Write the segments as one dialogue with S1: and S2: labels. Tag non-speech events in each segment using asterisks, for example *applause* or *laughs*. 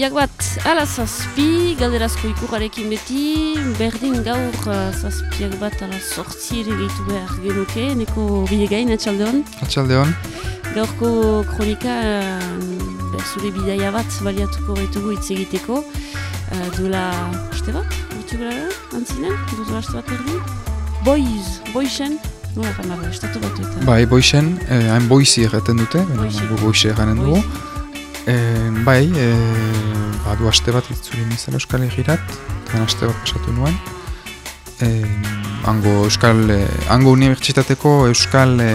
S1: zazpiak bat, ala zazpi, galderazko ikurrarekin beti, berdin gaur uh, zazpiak bat, ala sortzi ere gehitu behar genuke, neko bidegain, atxaldeon.
S2: Atxaldeon.
S1: Gaurko kronika, uh, zure bidaia bat, baliatuko gaitugu hitz egiteko. Uh, duela, uste bat, urtu gara, antzinen, duela uste bat berdin. Boiz, boixen, nola kanara, estatu bat eta.
S2: Bai, boixen, eh, hain boizi erreten dute,
S1: boixi
S2: erranen dugu. E, bai, e, badu aste bat itzuri nizela Euskal Herrirat, eta aste bat pasatu nuen. E, hango Euskal, e, hango unibertsitateko Euskal e,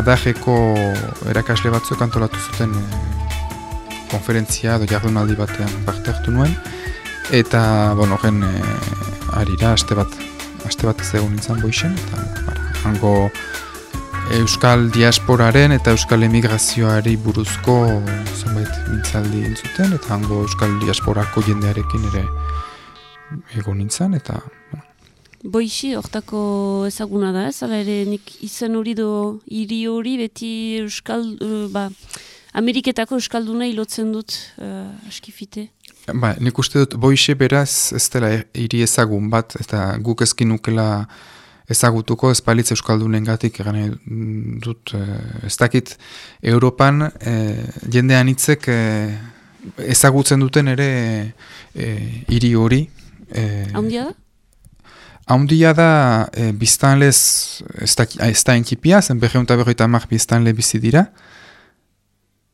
S2: adajeko erakasle batzuk antolatu zuten e, konferentzia edo jardunaldi batean parte hartu nuen. Eta, bon, horren e, arira, aste bat, aste bat ez egun nintzen boixen, eta bara, hango Euskal diasporaren eta Euskal emigrazioari buruzko zenbait mintzaldi entzuten, eta hango Euskal diasporako jendearekin ere egon nintzen, eta
S1: Boixi, hortako ezaguna da, ez? Hala ere, nik izen hori do, hiri hori beti Euskal, uh, ba, Ameriketako Euskalduna ilotzen dut uh, askifite.
S2: ba, nik uste dut boixe beraz ez dela hiri ezagun bat, eta guk ezkin nukela ezagutuko ez balitz Euskaldunen gatik egan dut, eh, ez dakit Europan eh, jendean hitzek eh, ezagutzen duten ere hiri hori. Eh,
S1: Haundia da?
S2: Haundia da e, biztanlez, ez da, ez da enkipia, zen berreunta berroita mar biztanle bizi dira.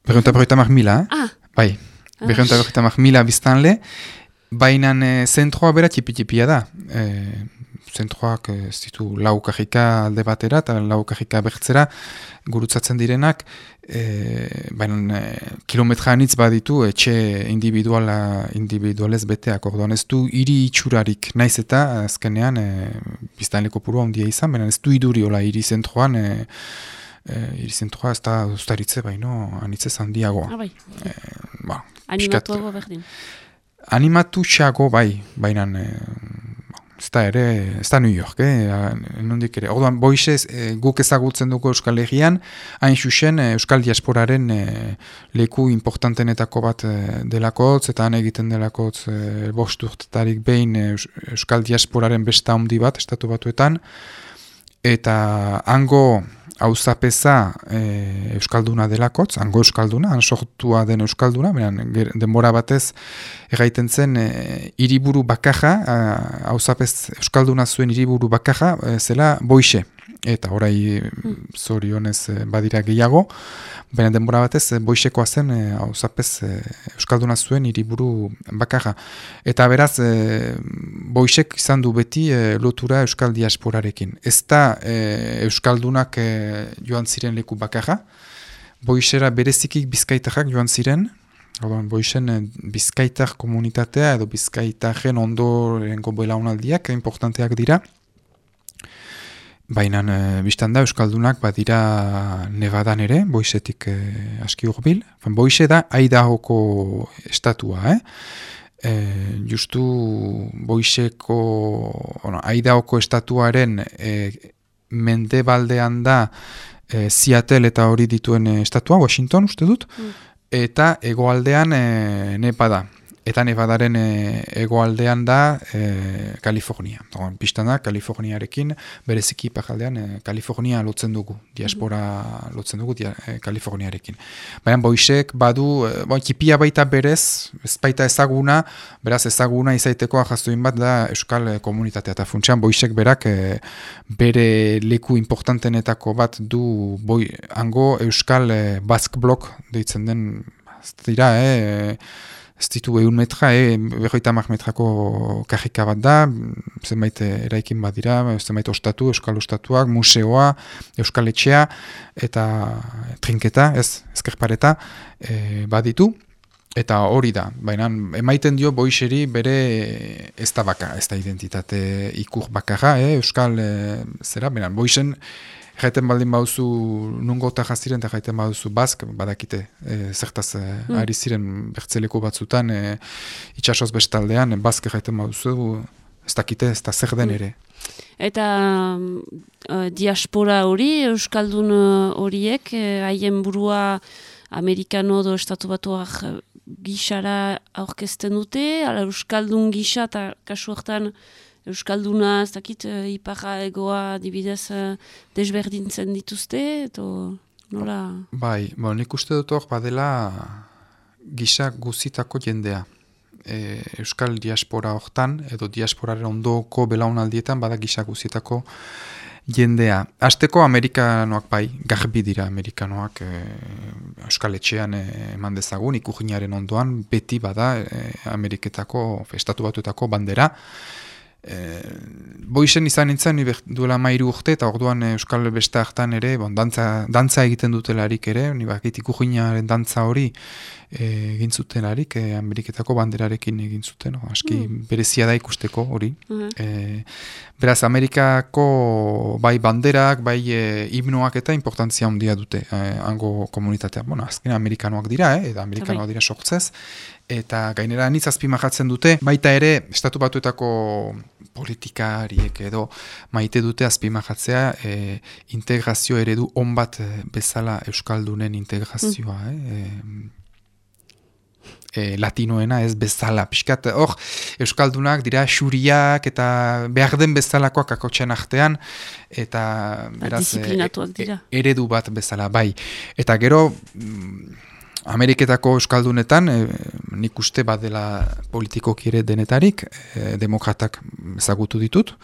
S2: Berreunta berroita mar mila?
S1: Ah,
S2: bai,
S1: ah,
S2: berreunta berroita mar mila biztanle. Baina e, zentroa bera txipi-txipia da. E, zentroak e, ez ditu lau kajika alde batera eta lau kajika bertzera gurutzatzen direnak. E, baina e, kilometra anitz baditu etxe individuala individualez beteak orduan ez du hiri itxurarik naiz eta azkenean e, biztanleko purua handia izan, baina ez du iduri hola hiri zentroan e, e, hiri zentroa ez da ustaritze baino anitzez handiagoa.
S1: ah, bai,
S2: Ba,
S1: animatuago berdin.
S2: animatu xago bai, baina e, ez da ere, ez da New York, eh? nondik ere. Orduan, boixez, e, guk ezagutzen dugu Euskal Herrian, hain xuxen e, Euskal Diasporaren e, leku importantenetako bat e, delakotz, eta han egiten delakotz e, bost urtetarik behin Eus- Euskal Diasporaren besta handi bat, estatu batuetan, eta hango auzapeza e, Euskalduna delakotz, hango Euskalduna, han sortua den Euskalduna, beran, denbora batez erraiten zen e, hiriburu bakarra, a- auzapez Euskalduna zuen hiriburu bakarra, e, zela boixe. Eta orai mm. zorionez e, badira gehiago, baina denbora batez e, boixekoa zen e, auzapez e, Euskalduna zuen hiriburu bakarra. Eta beraz, e, boixek izan du beti e, lotura Euskal diasporarekin. Ez da e, Euskaldunak e, joan ziren leku bakarra, boixera berezikik bizkaitarrak joan ziren, Orduan, boixen eh, bizkaitar komunitatea edo bizkaitaren ondorengo belaunaldiak importanteak dira. Baina e, biztan da Euskaldunak badira Nevadan ere, boixetik e, aski hurbil. Fan, boixe da Aidahoko estatua, eh? E, justu boixeko, bueno, Aidahoko estatuaren e, mendebaldean da e, Seattle eta hori dituen estatua, Washington uste dut,
S1: Mm.
S2: eta hegoaldean e, Nepa da. Eta Nevadaren e, hegoaldean da e, Kalifornia. Oran, Pistan da, Kaliforniarekin, bereziki iparaldean e, Kalifornia lotzen dugu, diaspora lotzen dugu dia, e, Kaliforniarekin. Baina boixek badu, e, bon, kipia baita berez, ez baita ezaguna, beraz ezaguna izaiteko ahaztuin bat da Euskal komunitatea. Eta funtsean boixek berak e, bere leku importantenetako bat du boi, hango Euskal e, Basque Block deitzen den, ez dira, eh, ez ditu egun metra, eh, berroita mar metrako kajika bat da, zenbait eh, eraikin bat dira, zenbait ostatu, euskal ostatuak, museoa, euskal etxea, eta trinketa, ez, ezkerpareta, eh, baditu, eta hori da, baina emaiten dio boixeri bere ez da baka, ez da identitate ikur bakarra, eh, euskal eh, zera, beran, boixen, Jaiten baldin bauzu nungo eta jaziren eta jaiten bauzu bazk, badakite, e, zertaz e,
S1: Mm.
S2: ari ziren bertzeleko batzutan, e, itxasoz bestaldean, bazk jaiten bauzu, ez dakite, ez da zer den
S1: Mm.
S2: ere.
S1: Eta uh, diaspora hori, Euskaldun horiek, eh, haien burua Amerikano edo Estatu Batuak eh, gixara aurkezten dute, ala Euskaldun gisa, eta kasu hortan Euskalduna, ez dakit, uh, iparra egoa dibidez uh, desberdintzen dituzte, eto nola...
S2: Bai, bo, nik uste dut hor badela gisa guzitako jendea. E, Euskal diaspora hortan, edo diasporaren ondoko belaunaldietan bada gisa guzitako jendea. Azteko Amerikanoak bai, garbi dira Amerikanoak e, Euskal Etxean e, eman dezagun, ikuginaren ondoan, beti bada e, Ameriketako, estatu batuetako bandera. E, boizen izan nintzen, duela mairu urte, eta orduan Euskal Beste hartan ere, bon, dantza, dantza egiten dutelarik ere, ni bakit ikuginaren dantza hori, egin zuten harik, e, Ameriketako banderarekin egin zuten, no? aski mm. berezia da ikusteko hori. Mm beraz, Amerikako bai banderak, bai e, himnoak eta importantzia handia dute e, hango komunitatea. Bueno, azken Amerikanoak dira, eh? eta Amerikanoak bai. dira sortzez. Eta gainera nitz azpimahatzen dute, baita ere, estatu batuetako politikariek edo maite dute azpimahatzea e, integrazio eredu onbat bezala Euskaldunen integrazioa. Mm. Eh? e, latinoena ez bezala. Piskat, hor, Euskaldunak dira xuriak eta behar den bezalakoak akotxen artean, eta beraz,
S1: e.
S2: E, eredu bat bezala, bai. Eta gero, mm, Ameriketako Euskaldunetan, e, nik uste bat dela politikoki ere denetarik, e, demokratak ezagutu ditut,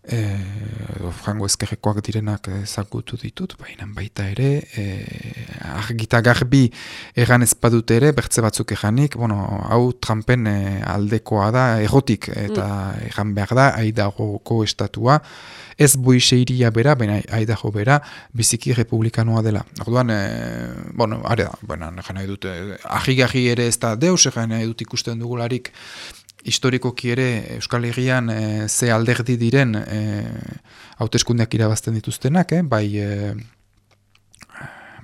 S2: edo frango ezkerrekoak direnak ezagutu ditut, baina baita ere, e, argita garbi egan ezpadut ere, bertze batzuk eganik, bueno, hau Trumpen e, aldekoa da, egotik, eta mm. egan behar da, aidagoko estatua, ez boixe iria bera, baina aidago bera, biziki republikanoa dela. Orduan, e, bueno, are da, bueno, nahi dut, ahi ere ez da deus, nahi dut ikusten dugularik, historikoki ere Euskal Herrian e, ze alderdi diren e, hauteskundeak irabazten dituztenak, eh? bai e,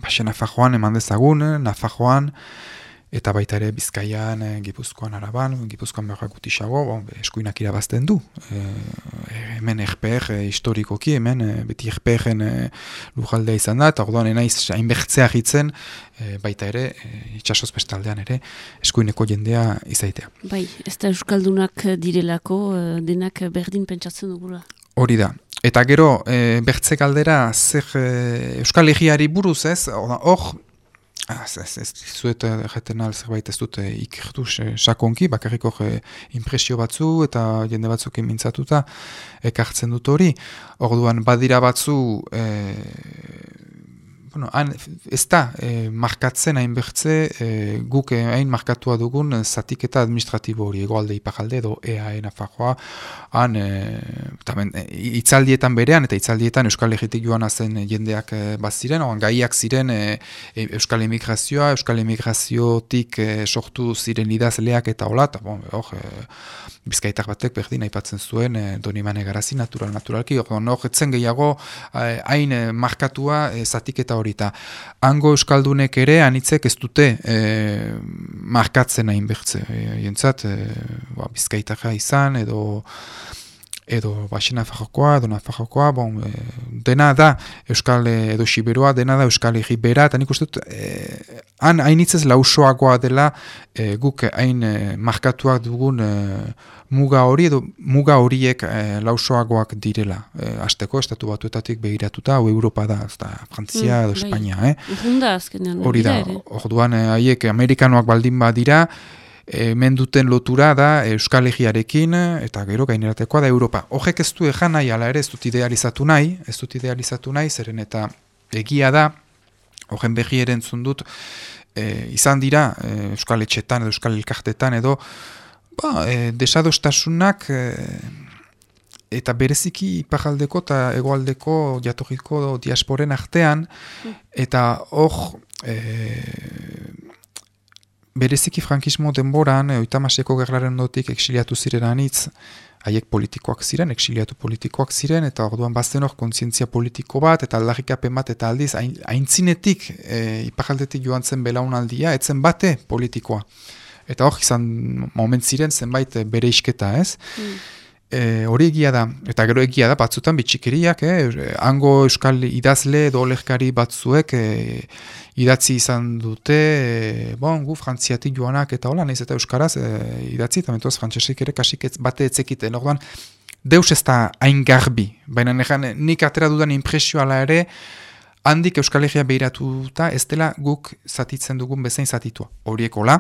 S2: Baxe Nafajoan eman dezagun, Nafajoan, eta baita ere Bizkaian, e, Gipuzkoan Araban, Gipuzkoan behar gutisago, bon, eskuinak irabazten du. E, hemen erper e, historikoki, hemen e, beti erperen e, lujaldea izan da, eta orduan enaiz hainbertzea hitzen, e, baita ere, e, itxasoz bestaldean ere, eskuineko jendea izaitea.
S1: Bai, ez da Euskaldunak direlako, denak berdin pentsatzen dugula.
S2: Hori da. Eta gero, e, bertze galdera, zer e, Euskal Herriari buruz ez, hor, Ah, ez, ez, zuet erreten eh, zerbait ez dute ikertu sakonki, bakarriko impresio batzu eta jende batzuk mintzatuta ekartzen dut hori. Orduan badira batzu e, bueno, han, ez da e, markatzen hain bertze e, guk hain markatua dugun zatiketa administratibo hori egoalde ipagalde edo EAE nafajoa han e, tamen, e, itzaldietan berean eta itzaldietan Euskal Egitik joan zen jendeak e, baziren, oan gaiak ziren e, Euskal Emigrazioa, Euskal Emigraziotik e, sortu ziren idazleak eta hola, eta bon, hor, e, bizkaitak batek berdin aipatzen zuen e, doni garazi natural, naturalki, hor, no, etzen gehiago hain e, markatua e, zatiketa hori hori eta hango euskaldunek ere anitzek ez dute e, markatzen hain bertze. E, jentzat, e, ba, bizkaitaka izan edo edo baxena fajokoa, edo nafajokoa, bon, e, dena da Euskal edo Siberoa, dena da Euskal Egi bera, eta nik uste dut, e, han hainitzez lausoagoa dela e, guk hain e, markatuak dugun e, muga hori, edo muga horiek e, lausoagoak direla. E, Azteko, estatu batuetatik begiratuta, hau Europa da, ez da, Frantzia edo mm, bai. Espainia, eh? Hori da, orduan, haiek Amerikanoak baldin badira, hemen duten lotura da Euskal Egiarekin eta gero gaineratekoa da Europa. Horrek ez du ejan nahi, ala ere ez dut idealizatu nahi, ez dut idealizatu nahi, zeren eta egia da, horren behi erentzun dut, e, izan dira e, Euskal Etxetan edo Euskal Elkartetan edo ba, e, desadostasunak e, eta bereziki ipajaldeko eta egoaldeko jatorriko diasporen artean mm. eta hor e, bereziki frankismo denboran, e, oitamaseko gerraren dotik exiliatu ziren anitz, haiek politikoak ziren, exiliatu politikoak ziren, eta orduan bazten hor kontzientzia politiko bat, eta aldarrikapen bat, eta aldiz, haintzinetik, e, ipajaldetik joan zen belaunaldia, etzen bate politikoa. Eta hor, izan moment ziren zenbait bere isketa, ez? Mm. E, hori egia da, eta gero egia da, batzutan bitxikeriak, eh? hango euskal idazle edo olekari batzuek e, idatzi izan dute, e, bon, gu frantziatik joanak eta hola, nahiz eta euskaraz e, idatzi, eta mentoz frantzesik ere kasik ez, bate etzekiten, orduan, deus ez da hain garbi, baina nekan, nik atera dudan impresioala ere, handik euskal egia behiratuta, ez dela guk zatitzen dugun bezain zatitua. Horiekola,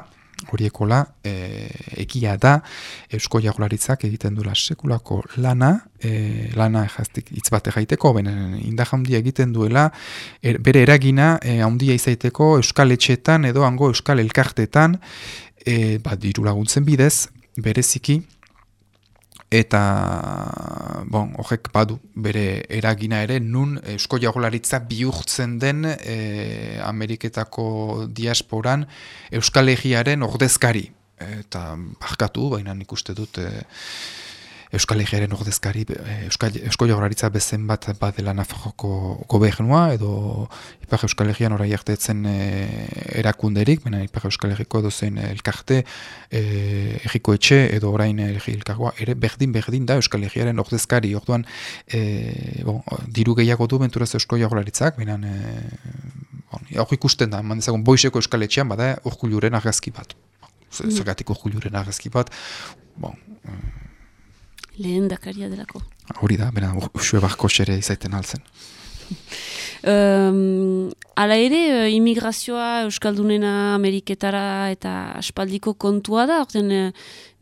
S2: horiekola e, egia da Eusko Jagularitzak egiten dula sekulako lana, e, lana jaztik hitz bate jaiteko, benen indahandia egiten duela, er, bere eragina e, handia izaiteko Euskal Etxetan edo hango Euskal Elkartetan, e, bat diru laguntzen bidez, bereziki, eta bon, horrek badu bere eragina ere nun Eusko Jagolaritza bihurtzen den e, Ameriketako diasporan Euskal Egiaren ordezkari. Eta barkatu, baina nik uste dut e, Euskal Egearen ordezkari, eh, Euskal, Eusko Jauraritza bezen bat badela Nafarroko gobernua, edo Ipar Euskal Egean orai hartetzen e, erakunderik, baina Ipar Euskal Egeko edo zen elkarte, e, egiko etxe edo orain egi elkargoa, ere berdin berdin da Euskal Egearen ordezkari, orduan e, bon, diru gehiago du benturaz Eusko Jauraritzak, baina e, bon, hor ikusten da, mandezagun boiseko Euskal Etxean, bada urkuluren argazki bat. Mm. Zergatik urkuluren argazki bat, bon,
S1: lehen dakaria delako.
S2: Hori da, bera, usue barko xere izaiten altzen.
S1: Um, *laughs* ala ere, uh, imigrazioa Euskaldunena Ameriketara eta aspaldiko kontua da, orten uh,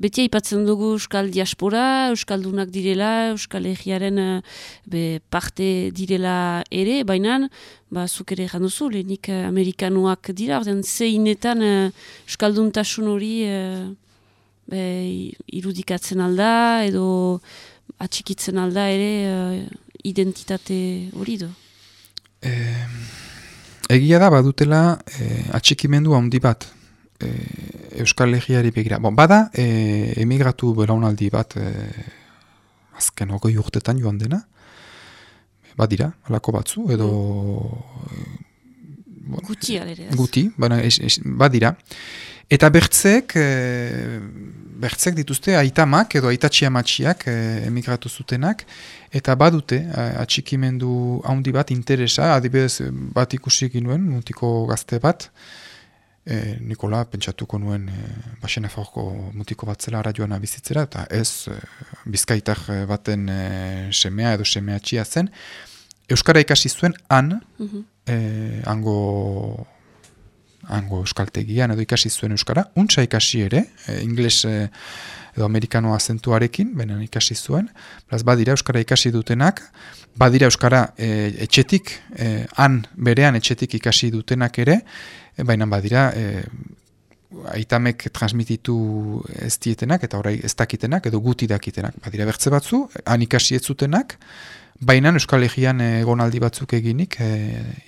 S1: beti aipatzen dugu Euskal Diaspora, Euskaldunak direla, Euskal Egiaren uh, parte direla ere, baina, ba, zuk ere janduzu, lehenik Amerikanuak dira, orten zeinetan Euskalduntasun hori be, irudikatzen alda edo atxikitzen alda ere uh, identitate hori do?
S2: E, egia da badutela e, atxikimendu handi bat e, Euskal Legiari begira. Bon, bada e, emigratu belaunaldi bat e, azken ogoi urtetan joan dena, badira, alako batzu, edo... Mm.
S1: Guti, alere.
S2: Guti, badira. Eta bertzek, e, bertzek dituzte aitamak edo aitatxia matxiak e, emigratu zutenak, eta badute atxikimendu handi bat interesa, adibidez bat ikusi nuen, mutiko gazte bat, e, Nikola pentsatuko nuen e, basena mutiko bat zela radioan bizitzera, eta ez e, bizkaitak baten e, semea edo semea txia zen, Euskara ikasi zuen han, mm hango hango euskaltegian edo ikasi zuen euskara, untsa ikasi ere, e, ingles e, edo amerikano azentuarekin, benen ikasi zuen, beraz badira euskara ikasi dutenak, badira euskara e, etxetik, e, han berean etxetik ikasi dutenak ere, e, baina badira e, aitamek transmititu ez dietenak eta orai ez dakitenak edo guti dakitenak. Badira bertze batzu, han ikasi ez zutenak, baina euskal egian egonaldi batzuk eginik e,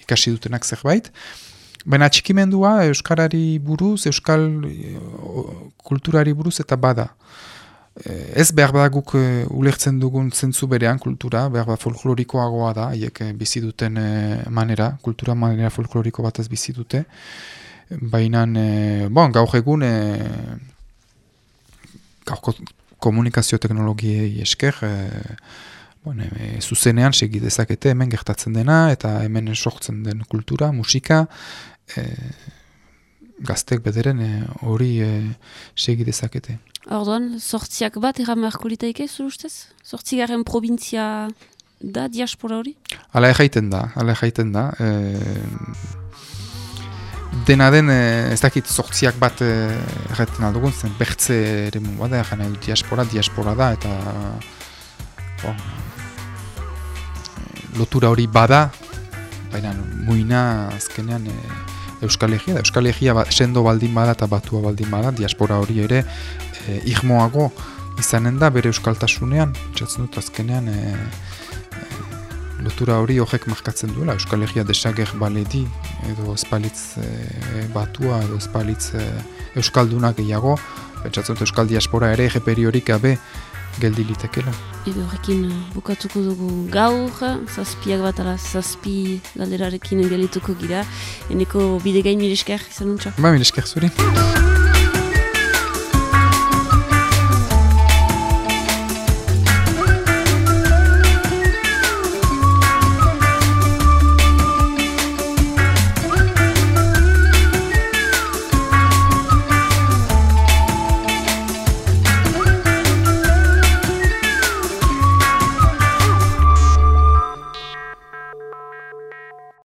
S2: ikasi dutenak zerbait, Baina txikimendua Euskarari buruz, Euskal kulturari buruz eta bada. Eh, ez behar da guk eh, ulertzen dugun zentzu berean kultura, behar da folklorikoagoa da, haiek eh, bizi duten manera, kultura manera folkloriko bat ez bizi dute. Baina, bon, gaur egun, gaur komunikazio teknologiei esker, bueno, e, zuzenean segi dezakete hemen gertatzen dena, eta hemen sortzen den kultura, musika, e, gaztek bederen e, hori e, segi dezakete.
S1: Orduan, sortziak bat erran beharko litaike, zuru ustez? Sortzigaren provintzia da, diaspora hori?
S2: Hala erraiten da, hala erraiten da. E, dena den, e, ez dakit sortziak bat erraiten aldugun, zen bertze ere bada, diaspora, diaspora da, eta bon, lotura hori bada, baina muina azkenean e, Euskal da. Euskal Egia ba, sendo baldin bada eta batua baldin bada, diaspora hori ere e, irmoago izanen da bere euskaltasunean, txatzen dut azkenean e, lotura hori horrek markatzen duela, Euskal Egia desager baledi, edo espalitz e, batua, edo espalitz e, euskaldunak gehiago, pentsatzen dut Euskal Diaspora ere egeperi horik gabe geldi litekela.
S1: Edo horrekin uh, bukatuko dugu gaur, zazpiak bat ala zazpi galderarekin gelituko gira. Eneko bide gain milesker, izan
S2: Ba, milesker zuri.